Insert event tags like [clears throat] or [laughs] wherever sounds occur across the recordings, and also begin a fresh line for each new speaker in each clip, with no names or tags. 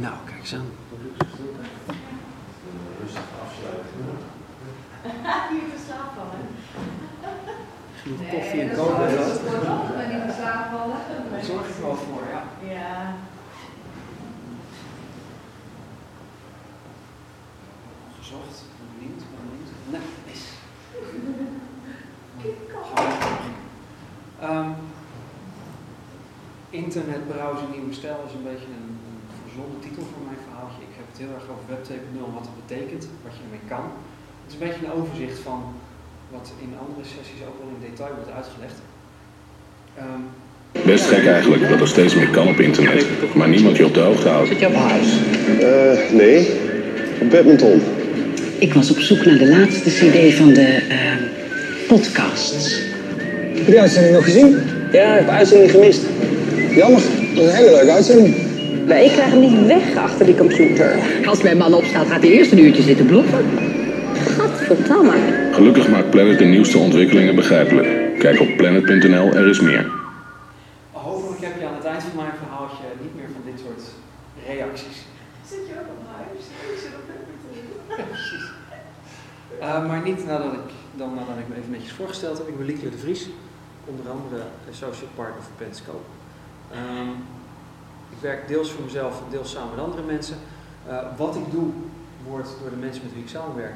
Nou, kijk eens aan.
Rustig afsluiten.
Hier te slaap vallen.
Genoeg koffie en koken en zo.
Maar niet te slaap vallen.
Daar zorg ik wel voor, ja.
Ja.
Gezocht, benieuwd, benieuwd. Nou, is. Um, internetbrowser nieuwe stijl is een beetje een verzonnen titel voor mijn verhaaltje. Ik heb het heel erg over Web 2.0 en wat het betekent, wat je ermee kan. Het is een beetje een overzicht van wat in andere sessies ook wel in detail wordt uitgelegd. Um,
Best gek eigenlijk dat er steeds meer kan op internet, maar niemand je op de hoogte houdt.
Zit je op huis?
Eh, nee. Op badminton.
Ik was op zoek naar de laatste cd van de eh, podcasts.
Heb je die uitzending nog gezien?
Ja, ik heb uitzending gemist.
Jammer. Dat was een hele leuke uitzending.
Maar ik krijg hem niet weg achter die computer.
Als mijn man opstaat, gaat hij eerst een uurtje zitten blokken.
Gadverdamme.
Gelukkig maakt Planet de nieuwste ontwikkelingen begrijpelijk. Kijk op planet.nl, er is meer.
Hopelijk heb je aan het eind van mijn verhaaltje niet meer van dit soort reacties.
Zit je ook op huis? Ik zit op
precies. Uh, [laughs] maar niet nadat ik, dan nadat ik me even netjes voorgesteld heb. Ik ben Lieke de Vries, onder andere associate partner voor Pentscope. Um, ik werk deels voor mezelf, deels samen met andere mensen. Uh, wat ik doe, wordt door de mensen met wie ik samenwerk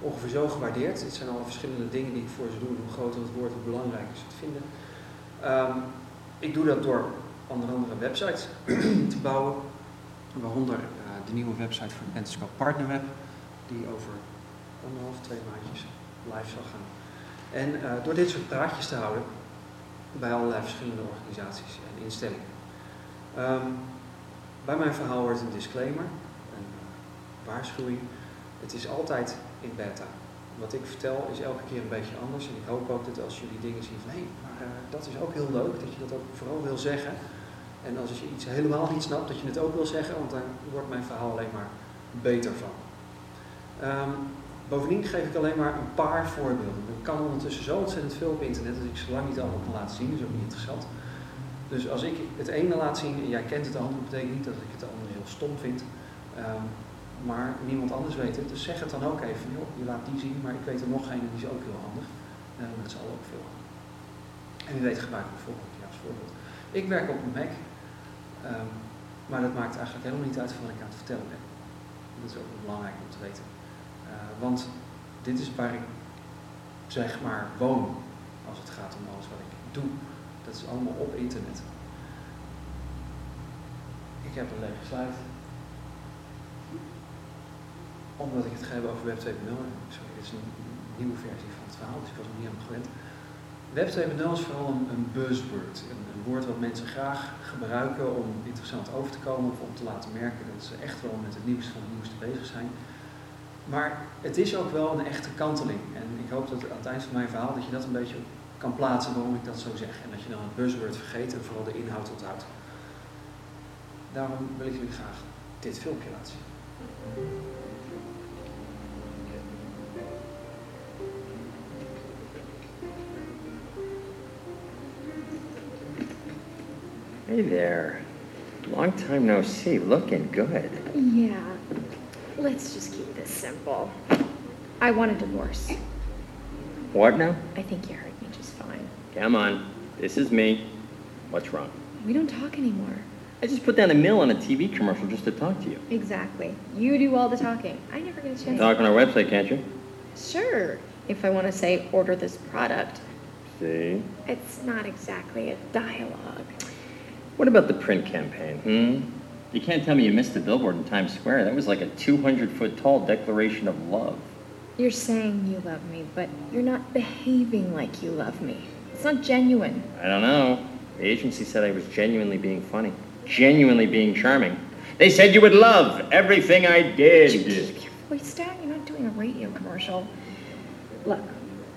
ongeveer zo gewaardeerd. Het zijn alle verschillende dingen die ik voor ze doe. Hoe groter het wordt, hoe belangrijker ze het vinden. Um, ik doe dat door onder andere websites [clears throat] te bouwen, waaronder uh, de nieuwe website van Pentascope Partnerweb, die over anderhalf, twee maandjes live zal gaan. En uh, door dit soort praatjes te houden bij allerlei verschillende organisaties en instellingen. Um, bij mijn verhaal wordt een disclaimer, een waarschuwing. Het is altijd in beta. Wat ik vertel is elke keer een beetje anders. En ik hoop ook dat als jullie dingen zien van hé, maar uh, dat is ook heel leuk, dat je dat ook vooral wil zeggen. En als je iets helemaal niet snapt, dat je het ook wil zeggen, want daar wordt mijn verhaal alleen maar beter van. Um, bovendien geef ik alleen maar een paar voorbeelden. Er kan ondertussen zo ontzettend veel op internet dat ik zo lang niet allemaal laten zien, is ook niet interessant. Dus als ik het ene laat zien en jij kent het andere, betekent niet dat ik het andere heel stom vind. Um, maar niemand anders weet het. Dus zeg het dan ook even. Joh, je laat die zien, maar ik weet er nog geen en die is ook heel handig. Uh, dat zal ook veel. En wie weet gebruik ik bijvoorbeeld ja, als voorbeeld. Ik werk op een Mac, um, maar dat maakt eigenlijk helemaal niet uit van wat ik aan het vertellen ben. Dat is ook belangrijk om te weten. Want dit is waar ik zeg maar woon als het gaat om alles wat ik doe. Dat is allemaal op internet. Ik heb een lege slide omdat ik het ga hebben over Web 2.0. Sorry, dit is een nieuwe versie van het verhaal, dus ik was nog niet aan gewend. Web 2.0 is vooral een, buzzword, een, een, woord wat mensen graag gebruiken om interessant over te komen of om te laten merken dat ze echt wel met het nieuwste van het nieuwste bezig zijn. Maar het is ook wel een echte kanteling. En ik hoop dat aan het eind van mijn verhaal dat je dat een beetje kan plaatsen waarom ik dat zo zeg. En dat je dan het buzzword vergeet en vooral de inhoud onthoudt. Daarom wil ik jullie graag dit filmpje laten zien.
Hey there. Long time no see. Looking good.
Yeah. Let's just keep this simple. I want a divorce.
What now?
I think you heard me just fine.
Come on. This is me. What's wrong?
We don't talk anymore.
I just put down a mill on a TV commercial just to talk to you.
Exactly. You do all the talking. I never get a chance.
Talk on our website, can't you?
Sure. If I want to say order this product.
See?
It's not exactly a dialogue.
What about the print campaign? Hmm? You can't tell me you missed the billboard in Times Square. That was like a 200 foot tall declaration of love.
You're saying you love me, but you're not behaving like you love me. It's not genuine.
I don't know. The agency said I was genuinely being funny, genuinely being charming. They said you would love everything I did.
Keep your voice down. You're not doing a radio commercial. Look,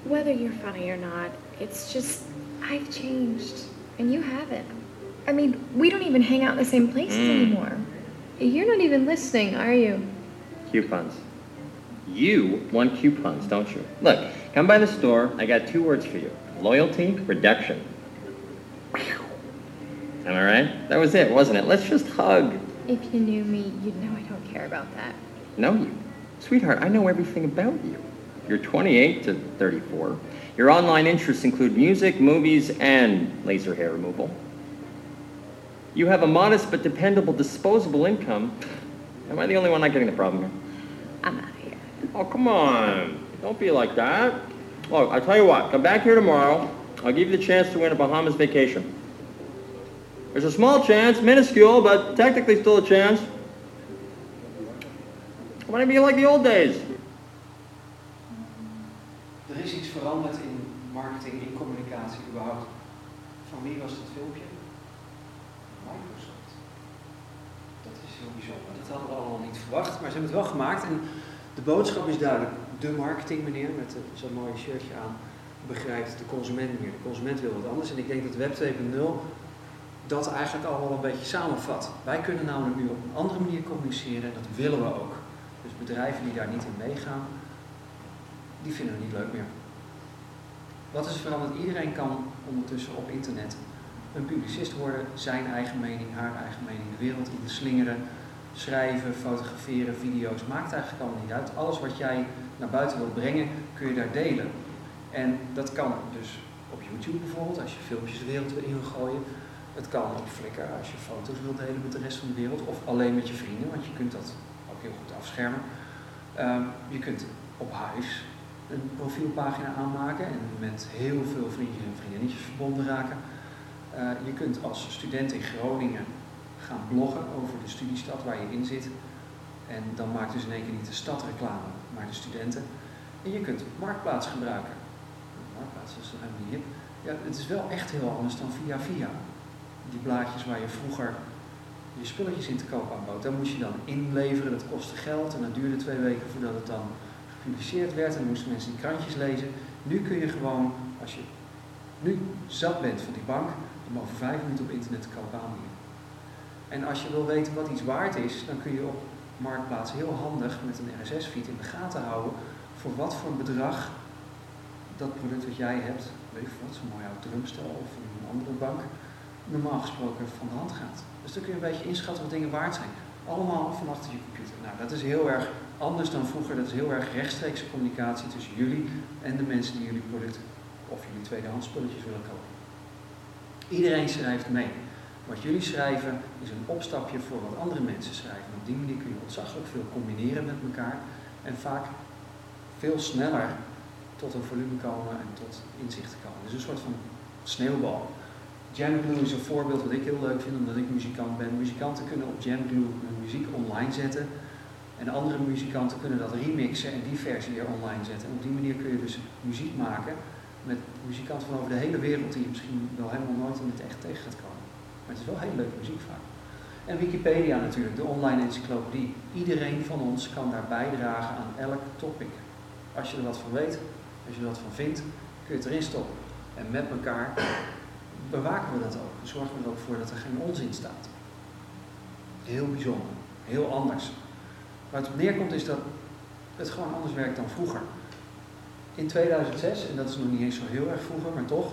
whether you're funny or not, it's just I've changed, and you haven't. I mean, we don't even hang out in the same places mm. anymore. You're not even listening, are you?
Coupons. You want coupons, don't you? Look, come by the store. I got two words for you loyalty, reduction. Am I right? That was it, wasn't it? Let's just hug.
If you knew me, you'd know I don't care about that.
Know you? Sweetheart, I know everything about you. You're 28 to 34. Your online interests include music, movies, and laser hair removal. You have a modest but dependable disposable income. Am I the only one not getting the problem here?
I'm here.
Oh, come on. Don't be like that. Look, I'll tell you what. Come back here tomorrow. I'll give you the chance to win a Bahamas vacation. There's a small chance, minuscule, but technically still a chance. I want to be like the old days.
Er is iets veranderd in marketing, in communicatie überhaupt. Van wie was dat filmpje? Microsoft. Dat is heel bijzonder. Dat hadden we allemaal niet verwacht, maar ze hebben het wel gemaakt. En de boodschap is duidelijk. De marketingmeneer met eh, zo'n mooi shirtje aan begrijpt de consument niet meer. De consument wil wat anders. En ik denk dat Web 2.0 dat eigenlijk allemaal een beetje samenvat. Wij kunnen namelijk nu op een andere manier communiceren en dat willen we ook. Dus bedrijven die daar niet in meegaan, die vinden het niet leuk meer. Wat is er veranderd? Iedereen kan ondertussen op internet een publicist worden, zijn eigen mening, haar eigen mening, de wereld in slingeren, schrijven, fotograferen, video's, maakt eigenlijk allemaal niet uit. Alles wat jij naar buiten wilt brengen, kun je daar delen. En dat kan dus op YouTube bijvoorbeeld, als je filmpjes de wereld in wil gooien. Het kan op Flickr als je foto's wilt delen met de rest van de wereld, of alleen met je vrienden, want je kunt dat ook heel goed afschermen. Ehm, je kunt op huis een profielpagina aanmaken en met heel veel vriendjes en vriendinnetjes verbonden raken. Uh, je kunt als student in Groningen gaan bloggen over de studiestad waar je in zit. En dan maakt dus in één keer niet de stad reclame, maar de studenten. En je kunt Marktplaats gebruiken. Marktplaats is helemaal niet hip. Ja, het is wel echt heel anders dan via via. Die blaadjes waar je vroeger je spulletjes in te koop aanbood. Daar moest je dan inleveren, dat kostte geld en dat duurde twee weken voordat het dan gepubliceerd werd en dan moesten mensen die krantjes lezen. Nu kun je gewoon, als je nu zat bent van die bank, om over vijf minuten op internet te koop aanbieden. En als je wil weten wat iets waard is, dan kun je op Marktplaats heel handig met een RSS-feed in de gaten houden voor wat voor bedrag dat product wat jij hebt, weet je wat, zo'n mooi drumstel of een andere bank, normaal gesproken van de hand gaat. Dus dan kun je een beetje inschatten wat dingen waard zijn. Allemaal van achter je computer. Nou, dat is heel erg anders dan vroeger. Dat is heel erg rechtstreekse communicatie tussen jullie en de mensen die jullie product of jullie tweedehands spulletjes willen kopen. Iedereen schrijft mee. Wat jullie schrijven is een opstapje voor wat andere mensen schrijven. Op die manier kun je ontzaglijk veel combineren met elkaar en vaak veel sneller tot een volume komen en tot inzichten komen. Dus een soort van sneeuwbal. Jamglue is een voorbeeld wat ik heel leuk vind, omdat ik muzikant ben. Muzikanten kunnen op Jamglue hun muziek online zetten. En andere muzikanten kunnen dat remixen en die versie weer online zetten. En op die manier kun je dus muziek maken met muzikanten van over de hele wereld die je misschien wel helemaal nooit in het echt tegen gaat komen. Maar het is wel heel leuke muziek vaak. En Wikipedia natuurlijk, de online encyclopedie. Iedereen van ons kan daar bijdragen aan elk topic. Als je er wat van weet, als je er wat van vindt, kun je erin stoppen. En met elkaar bewaken we dat ook. Zorgen we er ook voor dat er geen onzin staat. Heel bijzonder, heel anders. Waar het op neerkomt is dat het gewoon anders werkt dan vroeger. In 2006, en dat is nog niet eens zo heel erg vroeger, maar toch,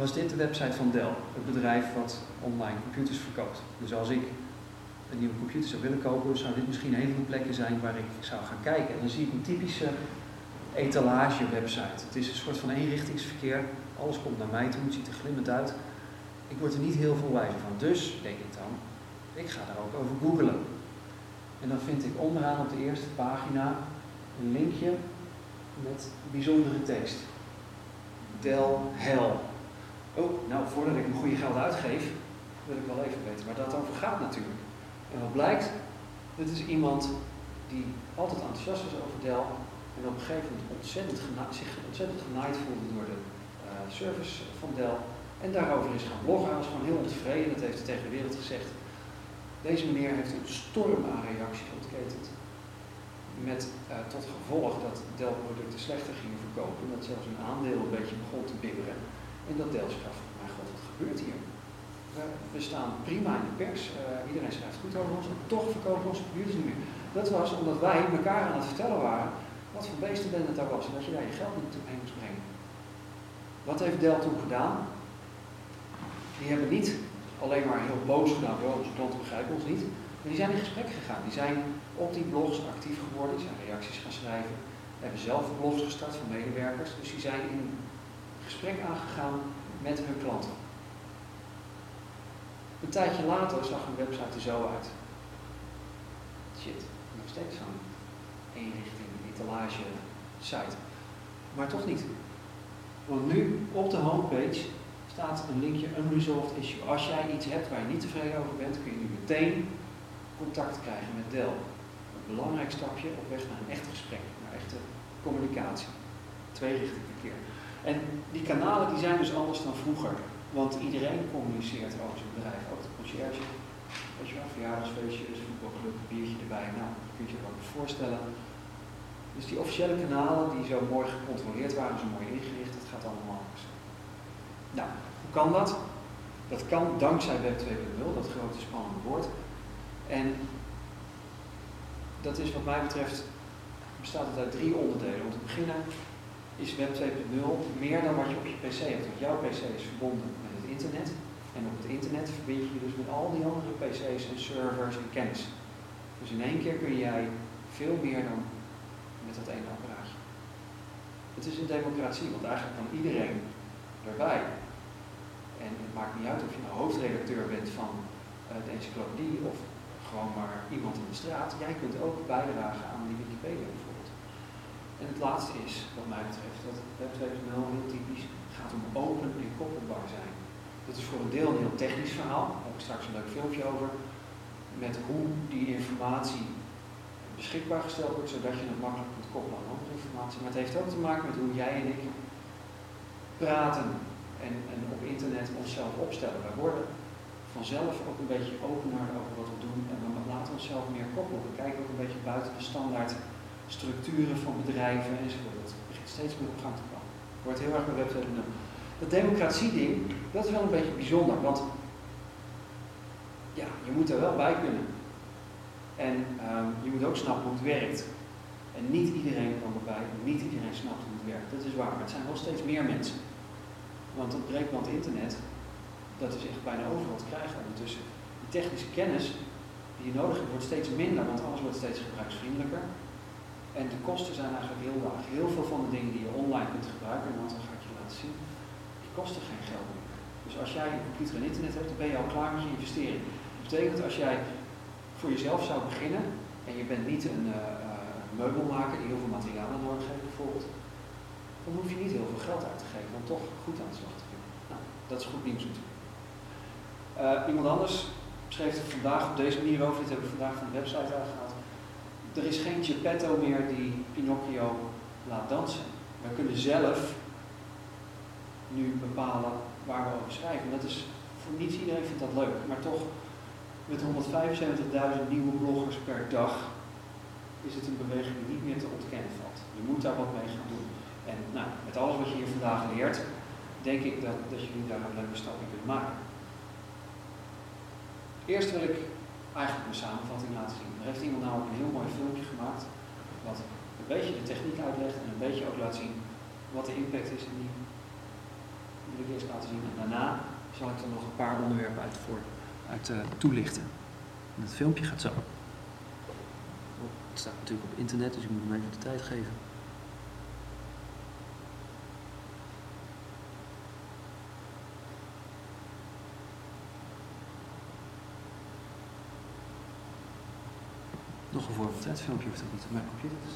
was dit de website van Dell, het bedrijf wat online computers verkoopt. Dus als ik een nieuwe computer zou willen kopen, zou dit misschien een van de plekken zijn waar ik zou gaan kijken. En dan zie ik een typische etalage website. Het is een soort van eenrichtingsverkeer. Alles komt naar mij toe, het ziet er glimmend uit. Ik word er niet heel veel wijzer van. Dus, denk ik dan, ik ga daar ook over googlen. En dan vind ik onderaan op de eerste pagina een linkje met bijzondere tekst. Dell Hell. Oh, nou, voordat ik een goede geld uitgeef, wil ik wel even weten waar dat over gaat natuurlijk. En wat blijkt, dit is iemand die altijd enthousiast was over Dell en op een gegeven moment ontzettend zich ontzettend genaaid voelde door de uh, service van Dell en daarover is gaan bloggen. Hij was gewoon heel ontevreden, dat heeft hij tegen de wereld gezegd. Deze meneer heeft een storm aan reacties ontketend. Met uh, tot gevolg dat Dell producten slechter gingen verkopen. Dat zelfs een aandeel een beetje begon te bibberen. En dat zich afvroeg, mijn god, wat gebeurt hier? We, staan prima in de pers, uh, iedereen schrijft goed over ons, en toch verkopen onze computers niet meer. Dat was omdat wij elkaar aan het vertellen waren wat voor beesten het daar was en dat je daar je geld niet heen moest brengen. Wat heeft Dell toen gedaan? Die hebben niet alleen maar heel boos gedaan, oh, onze klanten begrijpen ons niet. Die zijn in gesprek gegaan. Die zijn op die blogs actief geworden. Die zijn reacties gaan schrijven. Hebben zelf blogs gestart van medewerkers. Dus die zijn in gesprek aangegaan met hun klanten. Een tijdje later zag hun website er zo uit. Shit, nog steeds zo'n eenrichting etalage site. Maar toch niet. Want nu op de homepage staat een linkje unresolved issue. Als jij iets hebt waar je niet tevreden over bent, kun je nu meteen contact krijgen met Dell. Een belangrijk stapje op weg naar een echt gesprek, naar echte communicatie. Tweerichting verkeer. En die kanalen die zijn dus anders dan vroeger. Want iedereen communiceert over zijn bedrijf. Ook de conciërge. Weet je wel, verjaardagsfeestjes, voetbalclub, een biertje erbij. Nou, dat kun je je wel voorstellen. Dus die officiële kanalen die zo mooi gecontroleerd waren, zo mooi ingericht, dat gaat allemaal anders. Nou, hoe kan dat? Dat kan dankzij Web 2.0, dat grote spannende woord. En dat is wat mij betreft, bestaat het uit drie onderdelen. Om te beginnen is Web 2.0 meer dan wat je op je PC hebt. Want jouw PC is verbonden met het internet. En op het internet verbind je je dus met al die andere PC's en servers en kennis. Dus in één keer kun jij veel meer dan met dat ene apparaatje. Het is een democratie, want eigenlijk kan iedereen erbij. En het maakt niet uit of je nou hoofdredacteur bent van uh, de encyclopedie of gewoon maar iemand in de straat. Jij kunt ook bijdragen aan die Wikipedia. En het laatste is, wat mij betreft, dat Web 2.0 heel typisch gaat om open en koppelbaar zijn. Dat is voor een deel een heel technisch verhaal. Daar heb ik straks een leuk filmpje over. Met hoe die informatie beschikbaar gesteld wordt, zodat je het makkelijk kunt koppelen aan andere informatie. Maar het heeft ook te maken met hoe jij en ik praten en, en op internet onszelf opstellen. Wij worden vanzelf ook een beetje opener over wat we doen en we laten onszelf meer koppelen. We kijken ook een beetje buiten de standaard structuren van bedrijven enzovoort. Dat begint steeds meer op gang te komen. Wordt heel erg bij Web 2.0. Dat democratie-ding, dat is wel een beetje bijzonder, want ja, je moet er wel bij kunnen. En um, je moet ook snappen hoe het werkt. En niet iedereen kan erbij, niet iedereen snapt hoe het werkt. Dat is waar, maar het zijn wel steeds meer mensen. Want het breedband internet, dat is echt bijna overal te krijgen ondertussen. Die technische kennis die je nodig hebt, wordt steeds minder, want alles wordt steeds gebruiksvriendelijker. En de kosten zijn eigenlijk heel laag. Heel veel van de dingen die je online kunt gebruiken, want dan ga ik je laten zien, die kosten geen geld meer. Dus als jij een computer en internet hebt, dan ben je al klaar met je investering. Dat betekent als jij voor jezelf zou beginnen en je bent niet een uh, meubelmaker die heel veel materialen nodig heeft bijvoorbeeld, dan hoef je niet heel veel geld uit te geven om toch goed aan de slag te kunnen. Nou, dat is goed nieuws natuurlijk. Uh, iemand anders schreef er vandaag op deze manier over, dit hebben we vandaag van de website aangehaald. Er is geen Geppetto meer die Pinocchio laat dansen. We kunnen zelf nu bepalen waar we over schrijven. Dat is voor niet iedereen vindt dat leuk, maar toch met 175.000 nieuwe bloggers per dag is het een beweging die niet meer te ontkennen valt. Je moet daar wat mee gaan doen. En nou, met alles wat je hier vandaag leert, denk ik dat, dat jullie daar een leuke stap in kunnen maken. Eerst wil ik eigenlijk een samenvatting laten zien. Er heeft iemand namelijk een heel mooi filmpje gemaakt, wat een beetje de techniek uitlegt en een beetje ook laat zien wat de impact is. En die wil ik eerst laten zien. En daarna zal ik er nog een paar onderwerpen uit voor uit uh, toelichten. En het filmpje gaat zo. Het staat natuurlijk op internet, dus ik moet hem even de tijd geven. voor het filmpje hoeft dat niet op mijn computer te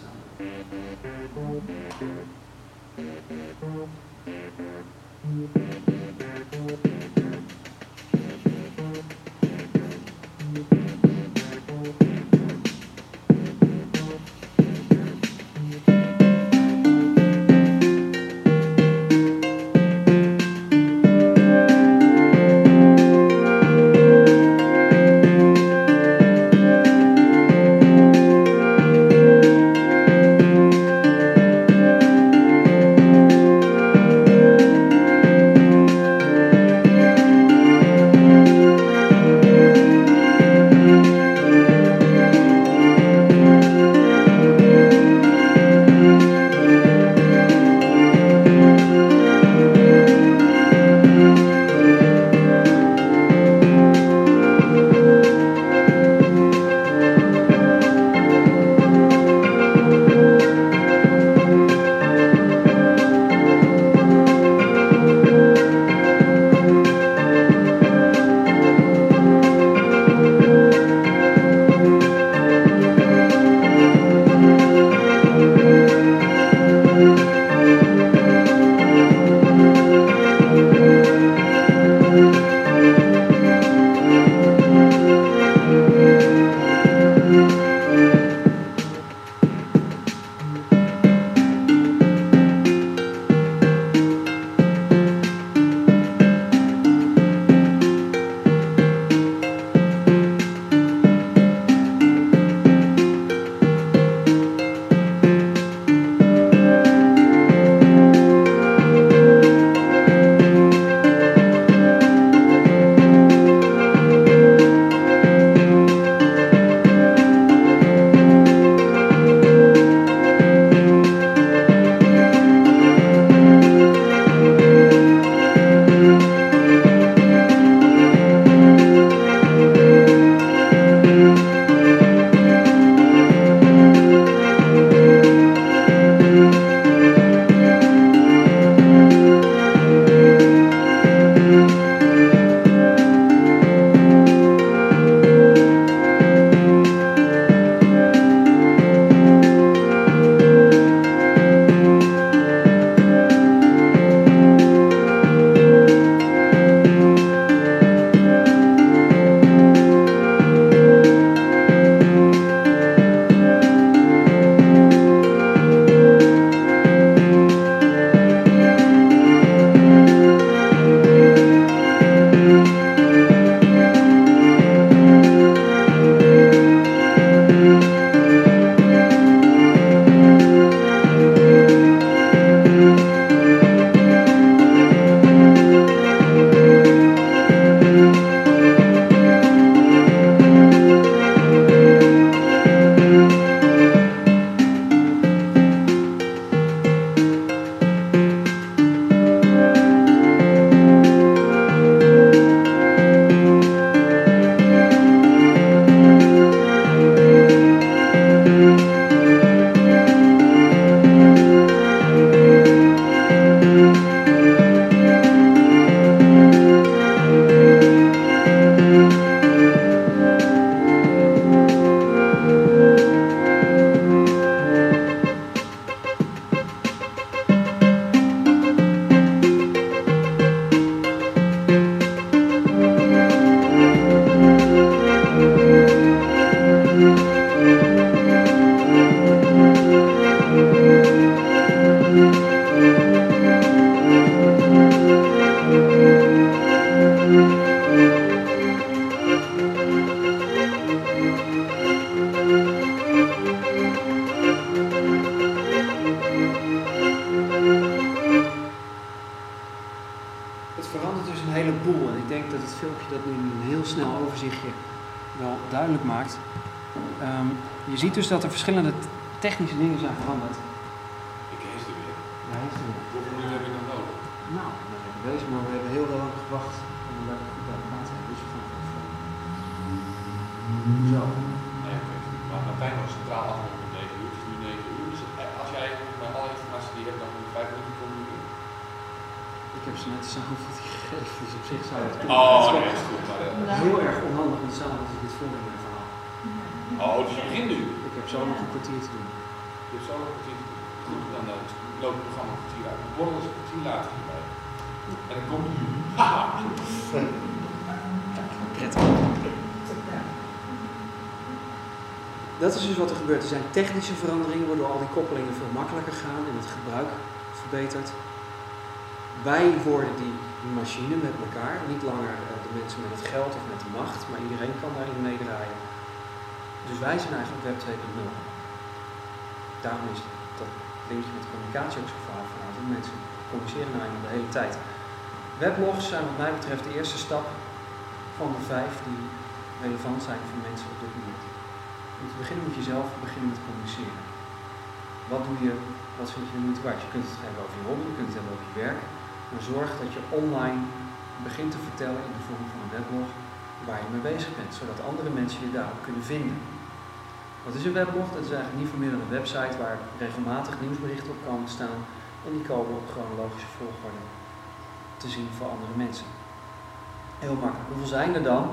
denk dat het nu een heel snel overzichtje wel duidelijk maakt. Ehm, je ziet dus dat er verschillende technische dingen zijn veranderd.
Ik hees er weer.
Ja, u wel.
Hoeveel minuten heb ik nog nodig?
Nou, we zijn bezig, maar we hebben heel lang gewacht om er goed bij elkaar te hebben. Dus we gaan het even- Zo.
Nee, oké. Maar Martijn was centraal afgelopen om 9 uur. Het is nu 9 uur. Dus eh, als jij bij alle informatie die je hebt, dan moet je 5 minuten komen.
Ik heb ze net samenvatting dus op zich zou het kunnen.
Oh,
is wel
nee, is goed. Maar, eh,
Heel erg onhandig en samen dat ik dit in mijn verhaal.
oh, dus je begint nu.
Ik heb zo nog een kwartier te doen.
Je hebt zo een kwartier. Goed, dan eh, loopt het programma een kwartier uit. Het borrel is een kwartier later hierbij. En dan komt nu. [laughs] Haha!
Prettig. Dat is dus wat er gebeurt. Er zijn technische veranderingen waardoor al die koppelingen veel makkelijker gaan en het gebruik verbetert. Wij worden die machine met elkaar, niet langer eh, de mensen met het geld of met de macht, maar iedereen kan daarin meedraaien. Dus wij zijn eigenlijk Web 2.0. Daarom is dat linkje met communicatie ook zo vaak vanuit. Mensen communiceren nou eenmaal de hele tijd. Weblogs zijn wat mij betreft de eerste stap van de vijf die relevant zijn voor mensen op dit moment. Om te beginnen moet je zelf beginnen met communiceren. Wat doe je, wat vind je de moeite? Je kunt het hebben over je hobby, je kunt het hebben over je werk. Maar zorg dat je online begint te vertellen in de vorm van een weblog waar je mee bezig bent, zodat andere mensen je daarop kunnen vinden. Wat is een weblog? Dat is eigenlijk niet veel meer dan een website waar regelmatig nieuwsberichten op komen staan en die komen op chronologische volgorde te zien voor andere mensen. Heel makkelijk. Hoeveel zijn er dan?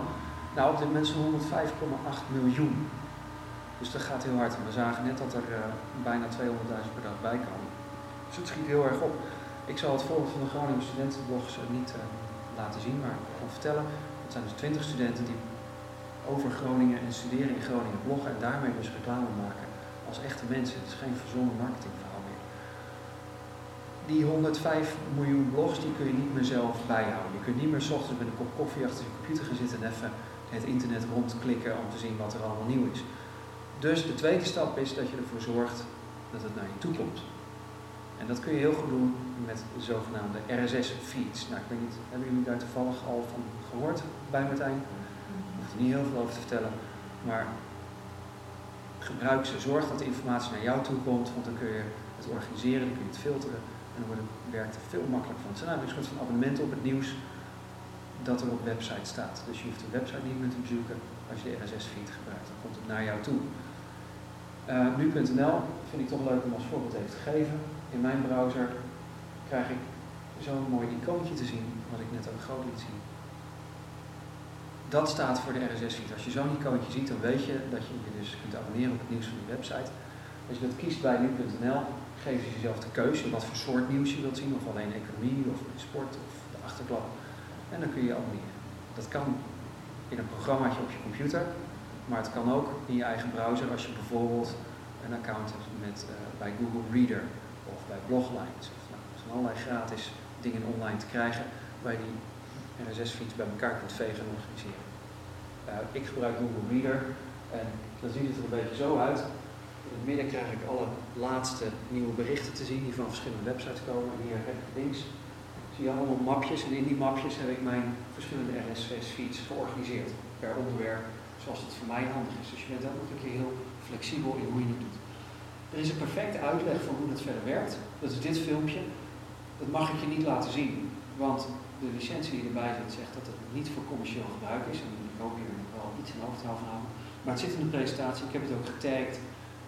Nou, op dit moment zo'n 105,8 miljoen. Dus dat gaat heel hard. We zagen net dat er eh, bijna 200.000 per dag bij komen. Dus het schiet heel erg op. Ik zal het voorbeeld van de Groningen studentenblogs niet eh, laten zien, maar ik kan vertellen. Het zijn dus 20 studenten die over Groningen en studeren in Groningen bloggen en daarmee dus reclame maken als echte mensen. Het is geen verzonnen marketingverhaal meer. Die 105 miljoen blogs die kun je niet meer zelf bijhouden. Je kunt niet meer s ochtends met een kop koffie achter je computer gaan zitten en even het internet rondklikken om te zien wat er allemaal nieuw is. Dus de tweede stap is dat je ervoor zorgt dat het naar je toe komt. En dat kun je heel goed doen met de zogenaamde RSS-feeds. Nou, ik weet niet, hebben jullie daar toevallig al van gehoord bij Martijn? Ik hoef er niet heel veel over te vertellen, maar gebruik ze. Zorg dat de informatie naar jou toe komt, want dan kun je het organiseren, dan kun je het filteren en dan wordt het veel makkelijker van. Het zijn een soort van abonnementen op het nieuws dat er op website staat. Dus je hoeft de website niet meer te bezoeken als je de RSS-feed gebruikt. Dan komt het naar jou toe. Uh, Nu.nl vind ik toch leuk om als voorbeeld even te geven. In mijn browser krijg ik zo'n mooi icoontje te zien, wat ik net ook groot liet zien. Dat staat voor de RSS-feed. Als je zo'n icoontje ziet, dan weet je dat je je dus kunt abonneren op het nieuws van die website. Als je dat kiest bij nu.nl, geef je jezelf de keuze wat voor soort nieuws je wilt zien, of alleen economie, of sport, of de achterklap. En dan kun je abonneren. Dat kan in een programmaatje op je computer, maar het kan ook in je eigen browser als je bijvoorbeeld een account hebt met, uh, bij Google Reader of bij Bloglines. Allerlei gratis dingen online te krijgen waar je die RSS-feeds bij elkaar kunt vegen en organiseren. Uh, ik gebruik Google Reader en dan ziet het er een beetje zo uit. In het midden krijg ik alle laatste nieuwe berichten te zien die van verschillende websites komen. En hier links zie je allemaal mapjes en in die mapjes heb ik mijn verschillende RSS-feeds georganiseerd per onderwerp zoals het voor mij handig is. Dus je bent ook een keer heel flexibel in hoe je het doet. Er is een perfecte uitleg van hoe dat verder werkt. Dat is dit filmpje. Dat mag ik je niet laten zien, want de licentie die erbij zit zegt dat het niet voor commercieel gebruik is. En ik hoop hier wel iets in hoofd houden. Maar het zit in de presentatie. Ik heb het ook getagd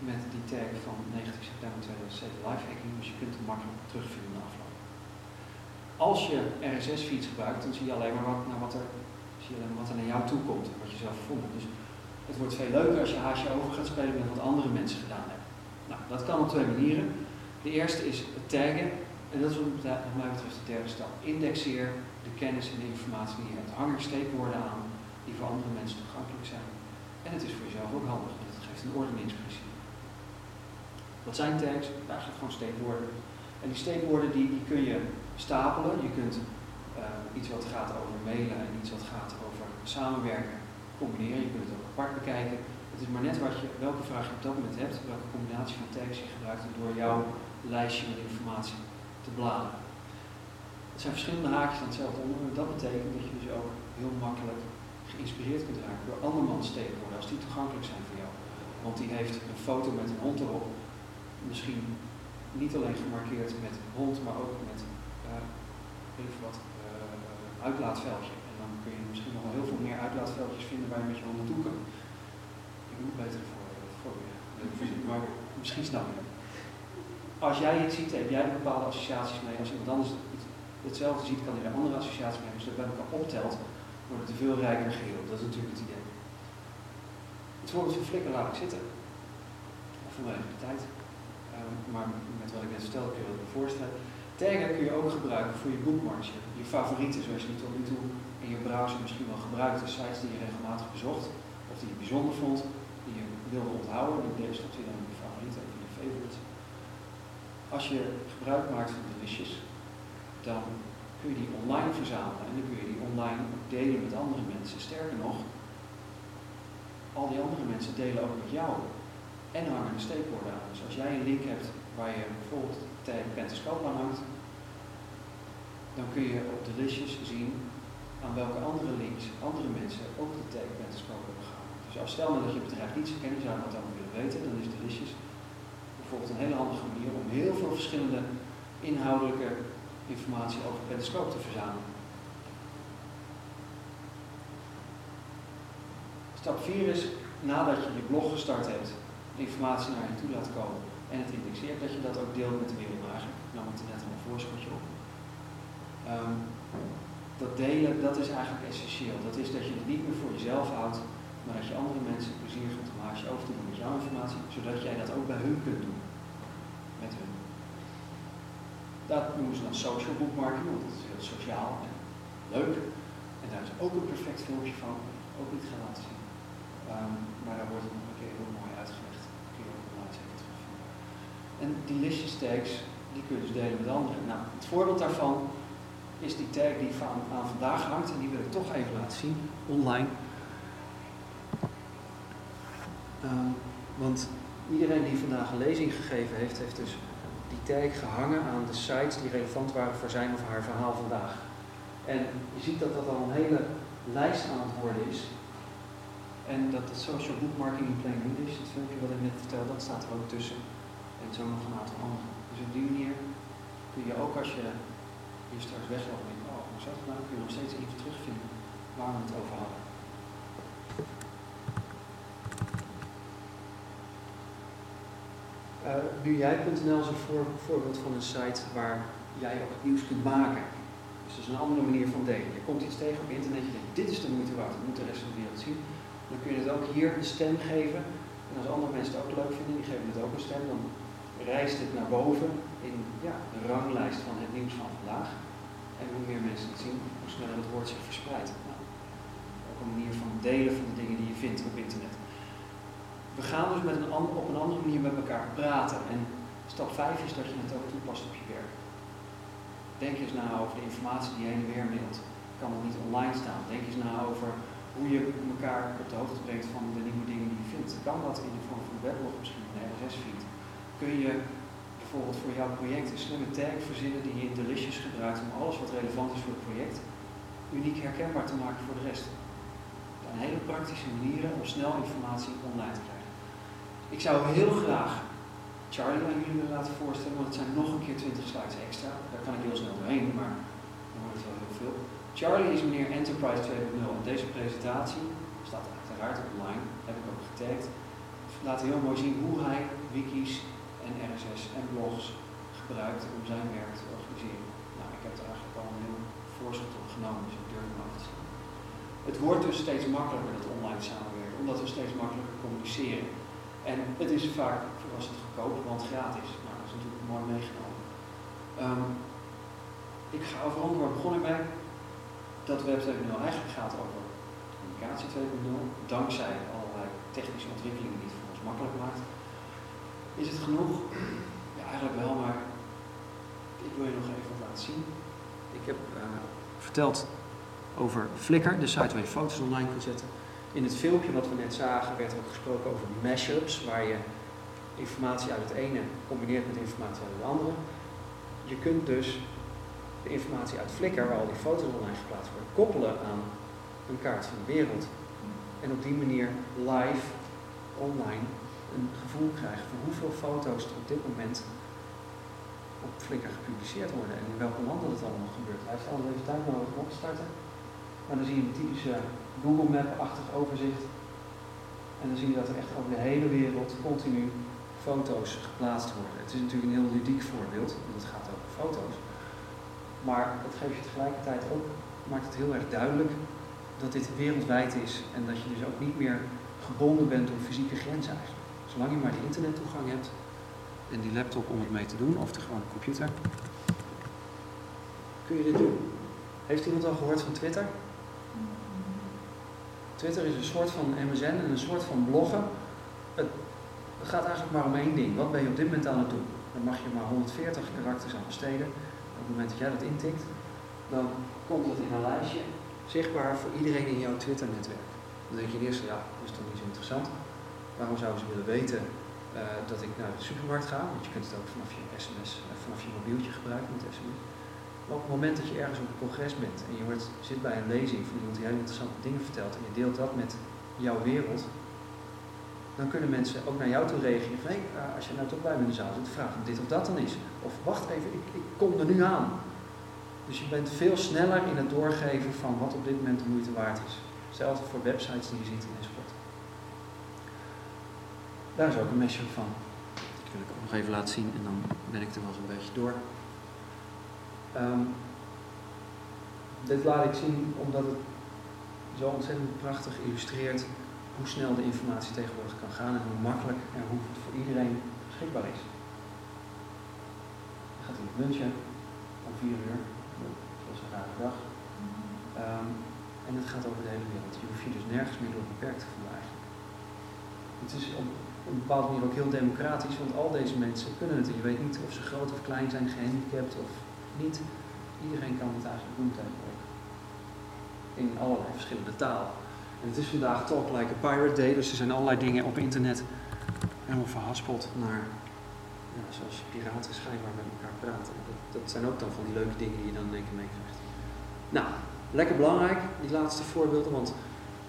met die tag van 19 september 2007 live hacking. Dus je kunt het makkelijk terugvinden in de afloop. Als je RSS-feeds gebruikt, dan zie je alleen maar wat, naar wat er zie je wat er naar jou toe komt en wat je zelf vond. Dus het wordt veel leuker als je haasje over gaat spelen met wat andere mensen gedaan hebben. Nou, dat kan op twee manieren. De eerste is het taggen. En dat is wat mij betreft de derde stap. Indexeer de kennis en de informatie die je hebt. Hang er steekwoorden aan die voor andere mensen toegankelijk zijn. En het is voor jezelf ook handig, want het geeft een ordeningsprincipe. Wat zijn tags? Eigenlijk gewoon steekwoorden. En die steekwoorden die, die kun je stapelen. Je kunt uh, iets wat gaat over mailen en iets wat gaat over samenwerken combineren. Je kunt het ook apart bekijken. Het is maar net wat je, welke vraag je op dat moment hebt, welke combinatie van tags je gebruikt door jouw lijstje met informatie te bladeren. Het zijn verschillende haakjes aan hetzelfde onderwerp. Dat betekent dat je dus ook heel makkelijk geïnspireerd kunt raken door andermans tegenwoordig, als die toegankelijk zijn voor jou. Want die heeft een foto met een hond erop, misschien niet alleen gemarkeerd met hond, maar ook met uh, even wat uh, uitlaatveldje. En dan kun je misschien nog wel heel veel meer uitlaatveldjes vinden waar je met je hond naartoe kan. Ik moet beter voor, voor je, maar misschien snap je. Als jij het ziet, heb jij bepaalde associaties mee. Als iemand anders hetzelfde ziet, kan hij er andere associaties mee. Als je dat bij elkaar optelt, wordt het een veel rijker geheel. Dat is natuurlijk het idee. Het voorbeeld van flikker laat ik zitten. Vanwege de tijd. Maar met wat ik net vertelde kun je dat voorstellen. Taggen kun je ook gebruiken voor je bookmarks. Je, favorieten, zoals je die tot nu toe in je browser misschien wel gebruikt. De sites die je regelmatig bezocht. Of die je bijzonder vond. Die je wilde onthouden. Die deze stond je dan in je favorieten in je favorites. Als je gebruik maakt van delicious, dan kun je die online verzamelen en dan kun je die online delen met andere mensen. Sterker nog, al die andere mensen delen ook met jou en hangen een steekwoorden aan. Dus als jij een link hebt waar je bijvoorbeeld tag Pentascope aan hangt, dan kun je op Delicious zien aan welke andere links andere mensen ook de tag Pentascope hebben gehangen. Dus als stel nou dat je bedrijf niet zou kennen, zou dat dan willen weten, dan is Delicious bijvoorbeeld een hele handige manier om heel veel verschillende inhoudelijke informatie over Pentascope te verzamelen. Stap 4 is, nadat je je blog gestart hebt, informatie naar je toe laat komen en het indexeert, dat je dat ook deelt met de wereld eigenlijk. Ik nam het er net al een voorschotje op. Um, dat delen, dat is eigenlijk essentieel. Dat is dat je het niet meer voor jezelf houdt, maar dat je andere mensen plezier gaat om haasje over te doen met jouw informatie, zodat jij dat ook bij hun kunt doen. Met hun. Dat noemen ze dan social bookmarking, want het is heel sociaal en leuk. En daar is ook een perfect filmpje van, ook niet gaan laten zien. Um, maar daar wordt het nog een keer heel mooi uitgelegd. Kun je ook zeker terugvinden. En die listjes tags, die kun je dus delen met anderen. Nou, het voorbeeld daarvan is die tag die van, aan vandaag hangt. En die wil ik toch even laten zien, online. Um, want iedereen die vandaag een lezing gegeven heeft, heeft dus die tag gehangen aan de sites die relevant waren voor zijn of haar verhaal vandaag. En je ziet dat dat al een hele lijst aan het worden is. En dat het social bookmarking in plain English, het filmpje wat ik net vertelde, dat staat er ook tussen. En zo nog een aantal andere. Dus op die manier kun je ook als je hier straks wegloopt en denkt, oh, hoe zat het nou? Kun je nog steeds even terugvinden waar we het over hadden. Uh, NuJij.nl is een voor, voorbeeld van een site waar jij ook nieuws kunt maken. Dus dat is een andere manier van delen. Je komt iets tegen op internet, je denkt dit is de moeite waard, dat moet de rest van de wereld zien. Dan kun je het ook hier een stem geven. En als andere mensen het ook leuk vinden, die geven het ook een stem, dan reist het naar boven in ja, de ranglijst van het nieuws van vandaag. En hoe meer mensen het zien, hoe sneller het woord zich verspreidt. Nou, ook een manier van delen van de dingen die je vindt op internet we gaan dus met een op een andere manier met elkaar praten. En stap 5 is dat je het ook toepast op je werk. Denk eens na over de informatie die je heen en weer mailt. Kan het niet online staan? Denk eens na over hoe je elkaar op de hoogte brengt van de nieuwe dingen die je vindt. Kan dat in de vorm van een weblog, misschien een RSS-feed? Kun je bijvoorbeeld voor jouw project een slimme tag verzinnen die je in Delicious gebruikt om alles wat relevant is voor het project uniek herkenbaar te maken voor de rest? Een hele praktische manieren om snel informatie online te krijgen. Ik zou heel graag Charlie aan jullie willen laten voorstellen, want het zijn nog een keer 20 slides extra. Daar kan ik heel snel doorheen, maar dan wordt het wel heel veel. Charlie is meneer Enterprise 2.0 en deze presentatie staat uiteraard online, heb ik ook getagd. Laat heel mooi zien hoe hij wikis en RSS en blogs gebruikt om zijn werk te organiseren. Nou, ik heb er eigenlijk al een heel voorschot op genomen, dus ik durf hem af te. Het wordt dus steeds makkelijker dat online samenwerken, omdat we steeds makkelijker communiceren. En het is vaak was het goedkoop, want gratis. Nou, dat is natuurlijk mooi meegenomen. Um, ik ga overal, waar begon ik mee? Dat Web 2.0 eigenlijk gaat over communicatie 2.0, dankzij allerlei technische ontwikkelingen die het voor ons makkelijk maakt. Is het genoeg? Ja, eigenlijk wel, maar ik wil je nog even wat laten zien. Ik heb uh, verteld over Flickr, de site waar je foto's online kunt zetten. In het filmpje wat we net zagen werd er ook gesproken over mashups, waar je informatie uit het ene combineert met informatie uit het andere. Je kunt dus de informatie uit Flickr, waar al die foto's online geplaatst worden, koppelen aan een kaart van de wereld. En op die manier live, online, een gevoel krijgen van hoeveel foto's er op dit moment op Flickr gepubliceerd worden en in welke landen dat allemaal gebeurt. Hij heeft al even tijd nodig om op te starten. Maar dan zie je een typische Google Map-achtig overzicht. En dan zie je dat er echt over de hele wereld continu foto's geplaatst worden. Het is natuurlijk een heel ludiek voorbeeld, want het gaat over foto's. Maar het geeft je tegelijkertijd ook, maakt het heel erg duidelijk dat dit wereldwijd is en dat je dus ook niet meer gebonden bent door fysieke grenzen eigenlijk. Zolang je maar die internettoegang hebt en die laptop om het mee te doen, of de gewone computer, kun je dit doen. Heeft iemand al gehoord van Twitter? Twitter is een soort van MSN en een soort van bloggen. Het, gaat eigenlijk maar om één ding. Wat ben je op dit moment aan het doen? Dan mag je maar 140 karakters aan besteden. Op het moment dat jij dat intikt, dan komt dat in een lijstje zichtbaar voor iedereen in jouw Twitter-netwerk. Dan denk je eerst, ja, dat is toch niet zo interessant. Waarom zouden ze willen weten eh, dat ik naar de supermarkt ga? Want je kunt het ook vanaf je sms, uh, vanaf je mobieltje gebruiken met sms. Op het moment dat je ergens op een congres bent en je zit bij een lezing van iemand die hele interessante dingen vertelt en je deelt dat met jouw wereld, dan kunnen mensen ook naar jou toe reageren van hé, uh, als je nou toch bij me in de zaal zit, vraag of dit of dat dan is. Of wacht even, ik, ik kom er nu aan. Dus je bent veel sneller in het doorgeven van wat op dit moment de moeite waard is. Hetzelfde voor websites die je ziet enzovoort. Daar is ook een mesje van. Dat wil ik ook nog even laten zien en dan ben ik er wel zo'n beetje door. Um, dit laat ik zien omdat het zo ontzettend prachtig illustreert hoe snel de informatie tegenwoordig kan gaan en hoe makkelijk en hoe het voor iedereen beschikbaar is. Dan gaat in het lunchen om vier uur, dat is een rare dag. Um, en het gaat over de hele wereld. Je hoeft je dus nergens meer door beperkt te voelen. Het is op een bepaalde manier ook heel democratisch, want al deze mensen kunnen het. En je weet niet of ze groot of klein zijn, gehandicapt of niet. Iedereen kan het eigenlijk doen tegenwoordig. In allerlei verschillende talen. En het is vandaag Talk Like a Pirate Day, dus er zijn allerlei dingen op internet helemaal verhaspeld naar, ja, zoals piraten schijnbaar met elkaar praten. Dat, dat, zijn ook dan van die leuke dingen die je dan in één keer meekrijgt. Nou, lekker belangrijk, die laatste voorbeelden, want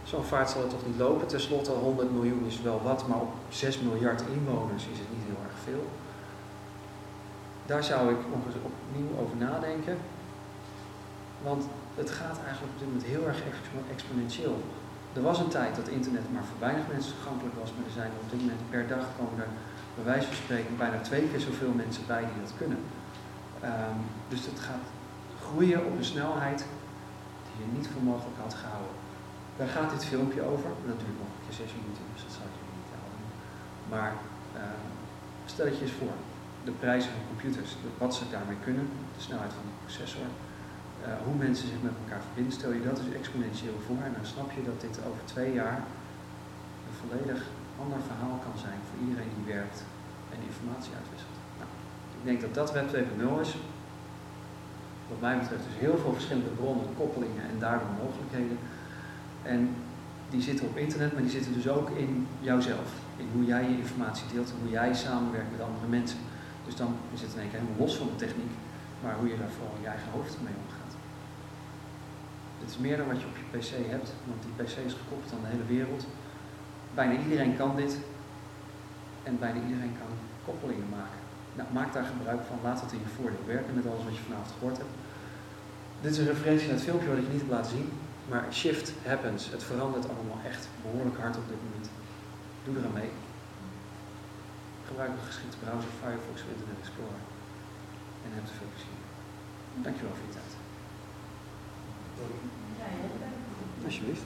zo'n vaart zal het toch niet lopen. Ten slotte, 100 miljoen is wel wat, maar op 6 miljard inwoners is het niet heel erg veel. Daar zou ik opnieuw over nadenken. Want het gaat eigenlijk op dit moment heel erg exponentieel. Er was een tijd dat internet maar voor weinig mensen toegankelijk was, maar er zijn op dit moment per dag komen er bij wijze van spreken bijna twee keer zoveel mensen bij die dat kunnen. Um, dus het gaat groeien op een snelheid die je niet voor mogelijk had gehouden. Daar gaat dit filmpje over. Dat duurt nog een keer zes minuten, dus dat zal ik je niet houden. Maar uh, stel je eens voor, de prijzen van computers, wat ze daarmee kunnen, de snelheid van de processor, uh, hoe mensen zich met elkaar verbinden, stel je dat dus exponentieel voor en dan snap je dat dit over twee jaar een volledig ander verhaal kan zijn voor iedereen die werkt en informatie uitwisselt. Nou, ik denk dat dat Web 2.0 is. Wat mij betreft dus heel veel verschillende bronnen, koppelingen en daardoor mogelijkheden. En die zitten op internet, maar die zitten dus ook in jouzelf. In hoe jij je informatie deelt en hoe jij samenwerkt met andere mensen. Dus dan is het in één keer helemaal los van de techniek, maar hoe je daar vooral je eigen hoofd mee omgaat. Het is meer dan wat je op je PC hebt, want die PC is gekoppeld aan de hele wereld. Bijna iedereen kan dit en bijna iedereen kan koppelingen maken. Nou, maak daar gebruik van, laat het in je voordeel werken met alles wat je vanavond gehoord hebt. Dit is een referentie naar het filmpje wat ik je niet heb laten zien, maar shift happens. Het verandert allemaal echt behoorlijk hard op dit moment. Doe eraan mee. Gebruik een geschikte browser Firefox Internet Explorer. En heb er veel plezier. Dankjewel voor je tijd. Alsjeblieft.